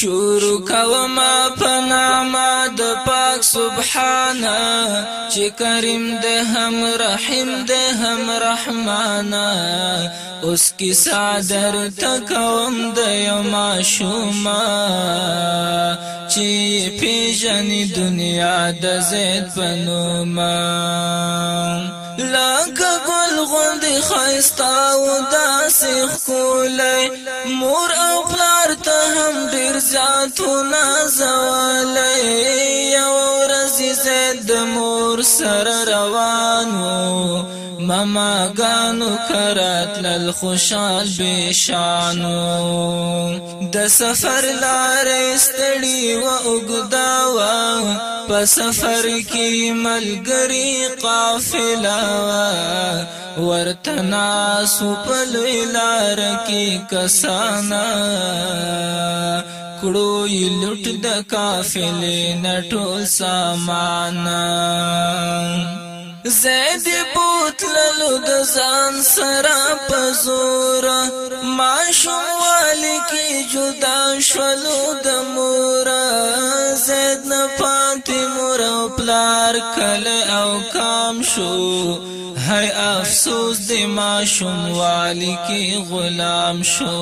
شروع کوم په نامه د پاک سبحانه چې کریم ده هم رحیم ده هم رحمانه اوس کی صادر تکوم د یما شوما چې پیژنې دنیا د زید پنوما لا داسې خستا او داسې خولې مور او پلار ته هم ډیر زیاتونه زوالې یو ورځ زید مور سره روانو ماما غانو کرات لل خوشال بشانو د سفر لارې ستړي و وګداوه په سفر کې ملګری قافله ورتنا سپل لار کی کسانا کړو لټ د کافل نټو سامان زید بوت للو د ځان سره پزور ما شوال کی جدا شلو د مور زید نه پاتې مور پلار کله او کام شو هاي افسوس د ماشوم والی کې غلام شو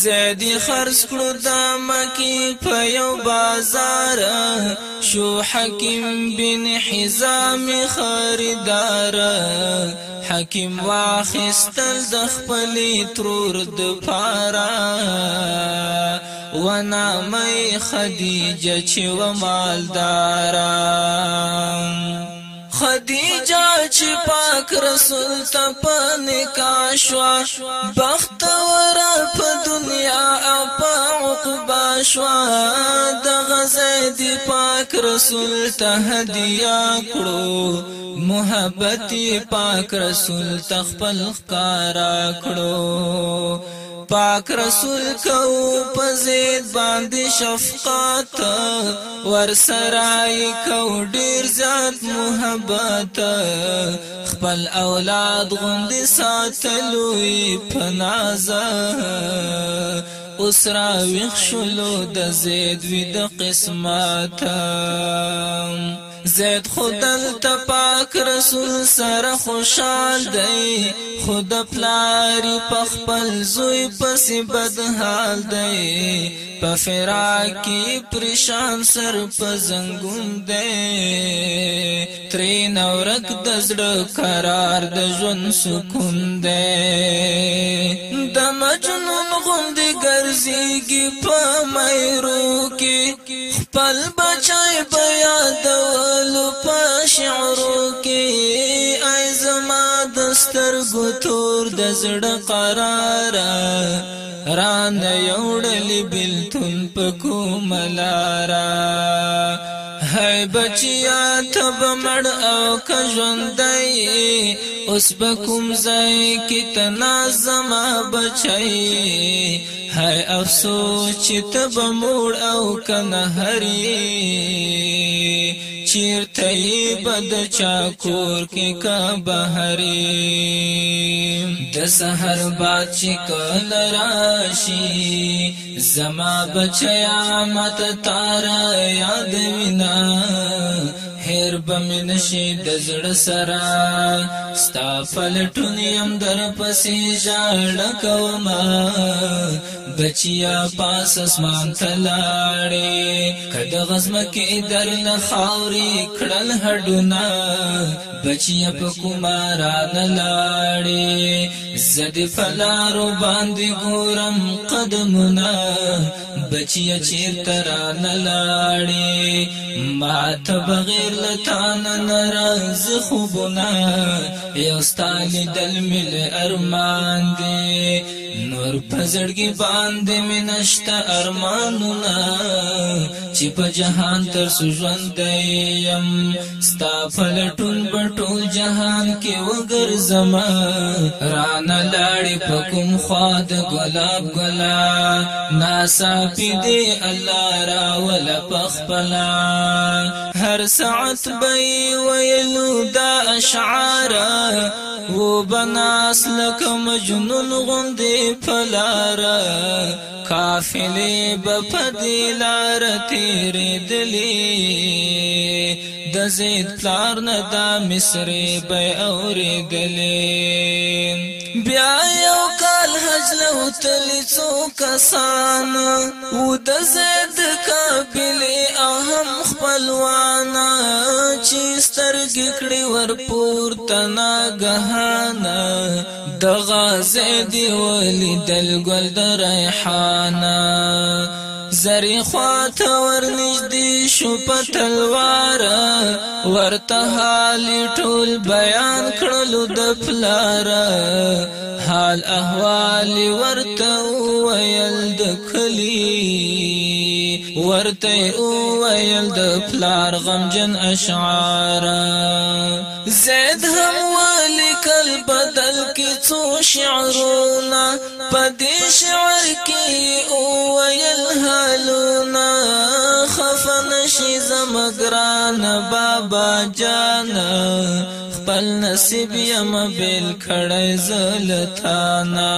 زیدی خرڅ کړو د مکی په یو بازار شو حکیم بن حزام خریدار حکیم واخستل د خپل ترور د پارا ونا مې خدیجه چې و مالدارم خدیجه چې پاک رسول ته په نکاح شوا بخت ور په دنیا او په عقبا شوا د غزید پاک رسول ته هدیه کړو محبت پاک رسول تخپل خکارا کړو پاک رسول کو پزید باندې شفقت ور سرای کو ډیر ذات محبت خپل اولاد غوند ساتلوي پنازه اوس را ویښ شلو د زید وی د قسمت زید خدل ته پاک رسول سره خوشحال دی خود پلاری پخپل زوی پس بدحال دی په فراقی پریشان سر پزنګون دی تری نورک د زړه قرار د ژوند سکون دی د مجنون غوندې ګرځيږي په مېرو کې خپل بچای بیا دوه په شعرو کې ای زما دستر غتور د زړه قرار را نه یوړل بلتون په کوملارا هاي بچیا تب مړ او ک ژوندۍ اوس بکم زای کی تنا زما بچای هاي افسوس چې تب مړ او ک نه هري چیرته بد چا کور کې کا بهري د سحر باد چې کل راشي زما بچیا مت تارا یاد وینا ملګر به نشي د زړه سره ستا پلټون يم در پسې ژړ کوما بچیا پاس اسمان تلاړې کد غزم کې در نه خاوري کړل هډونا بچیا په کوماران لاړې زد فلارو باندې ګورم قدمونه بچی چیر ترا نلاړي ما ته بغیر لتان ناراض خوبنا یو ستانه دل مل ارمان دی نور پزړګي باندې مې نشتا ارمانونه چې په جهان تر سوژوند یم ستا فلټون بټول جهان کې وګرځم ران لاړې په کوم خاد ګلاب ګلا ناسا پی دې الله را ول پخپلا هر ساعت بي ويلو دا اشعار و بناس لک مجنون غندې پلارا قافلې بپدې لار تیرې دلې د زید پلار نه د مصر به اورې دلې بیا یو لو تل څو کسان و د زید قابل اهم خپلوان چې سترګې کړې ور پورته ناګهانا د غازی دی ولې دل ګل د ریحانه زری خوا ته ورنږدې شو په تلوار ورته حال ټول بیان کړلو د پلار حال احوال ورته ویل د کلی ورته ویل د پلار غمجن اشعار زید هم ولیکل بدل کې څو شعرونه په دې شعر کې ویل ها مگران بابا جانا خپل نصیب یم بیل کړی زلتانا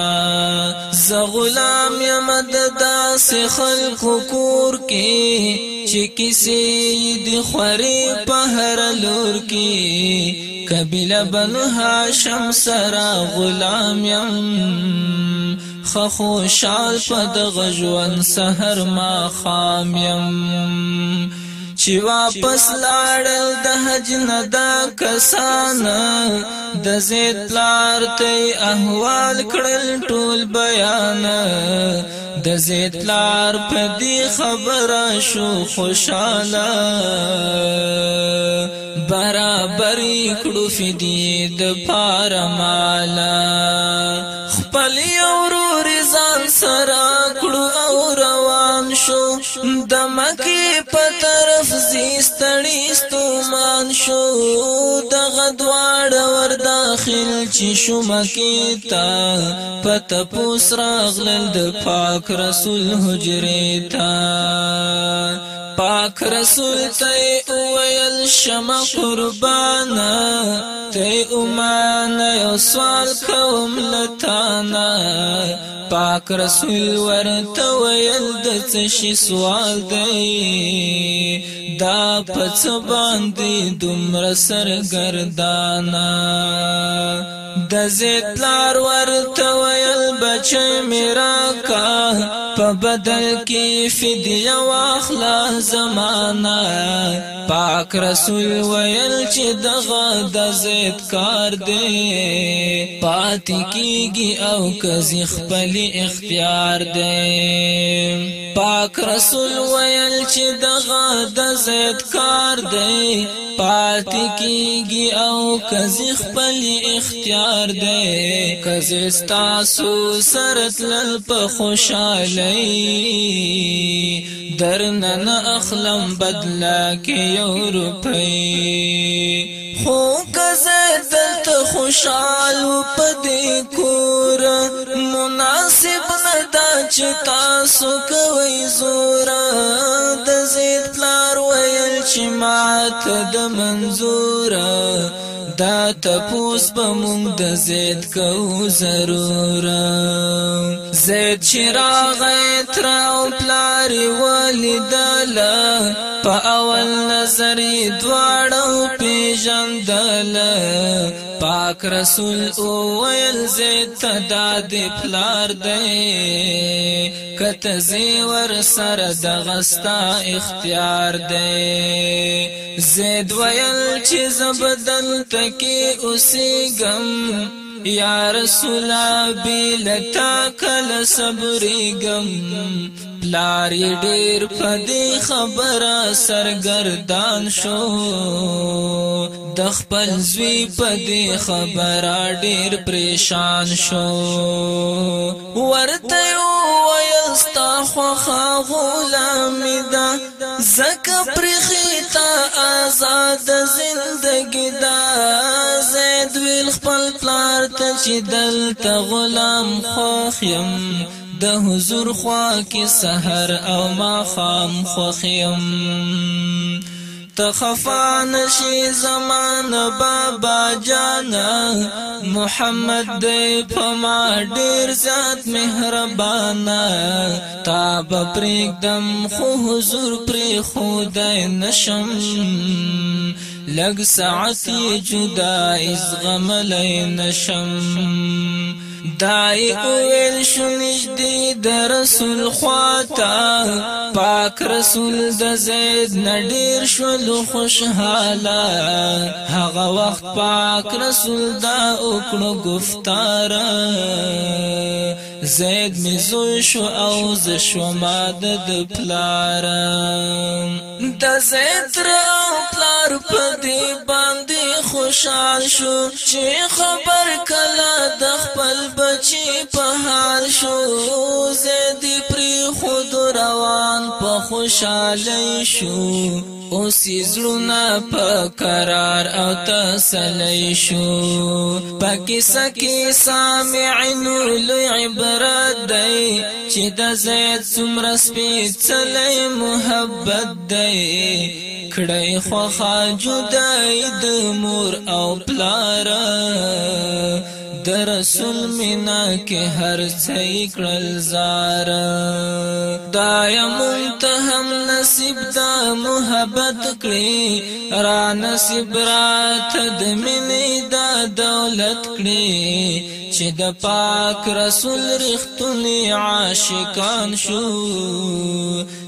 ز غلام یم د داس خلق کور کې چې کسی د خوري په هر لور کې کبیله بنو هاشم سرا غلام یم خخوشال په د غژون سحر ما خام یم چې واپس لاړل د حج نه دا کسان د زید لار ته احوال کړل ټول بیان د زید لار په دې خبره شو خوشاله برابر کړو فدی د پارمالا شو دغه دواړه ور داخل چې شو مکی تا پت پوس راغلل د پاک رسول حجره تا پاک رسول تی اویل شما قربانا تی امانا یو سوال کوم لتانا پاک رسول ورته ویل د څه سوال دی دا پڅ باندې دومره سرګردانا د زید لار ورته ویل بچی میرا کا په بدل کې فدیه واخلا زمانہ پاک رسول ویل چې دغه د زید کار دی پات کیږي او کزي خپل اختیار دی پاک رسول ویل چې دغه د زید کار دی پات کیږي او کزي خپل اختیار دی کزي تاسو سرتل په خوشالۍ درنن اخلم بدلا کې یو روپۍ خو کزه دلته خوشاله پدې کور مناسب نه دا چې تاسو کوي زور د زید پلار ویل چې مات د منزوره دا تپوس به مونږ د زید کو ضرور زید چراغ تر او پلار ولیدل په اول نظر دواړو پیژندل پاک رسول او ویل زیت دا دی پلار دی کت زیور سر دغستا اختیار دی زید ویل چی زبدل تکی اسی گم یا رسول بلتا کل صبری گم لارې ډېر په دې خبره سرګردان شو د خپل زوی په دې خبره ډېر پریشان شو ورته ویل ستا خوخه غلام دا زکه پرخیتا آزاد زندگی دا زید ویل خپل پلار ته چې دلته غلام خوخ یم د حضور خوا کې سحر او ما خام خوخیم تخفان شي زمان بابا جانا محمد دی پما ډیر ذات مهربانا تا بپریکدم خو حضور پری خدای نشم لګ ساعت جدا از غملای نشم دای اول شنج دی د رسول خواتا پاک رسول د زید نډیر شول خوشحاله هغه وخت پاک رسول دا وکړو گفتاره زید می زوی شو او ز شو ما د پلار د زید را پلار په دی باندې خوشحال شو چې خبر کلا د خپل بچی په حال شو زید پری خود روان په خوشحالي شو اوس زړونه په قرار او تسلی شو پکې سکی سامعین لوی عبرت دی چې د زید څومره سپېڅلی محبت دی کړی خوخه جدای د مور او پلار د رسول مینا کې هر څه کړل زار دایم نصیب دا محبت کړي را نصیب را تد منې دا دولت کړي چې د پاک رسول رښتونی عاشقان شو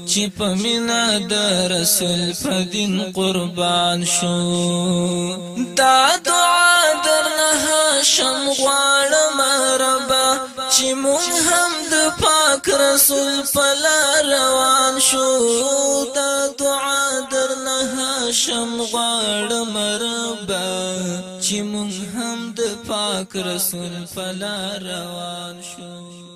چې په مینا د رسول په دین قربان شو دا دعا درنه شم غواړم ربا چې مونږ هم پاک رسول فلا روان شو دا دعا در نه شم غړ مربا چې مونږ هم د پاک رسول فلا روان شو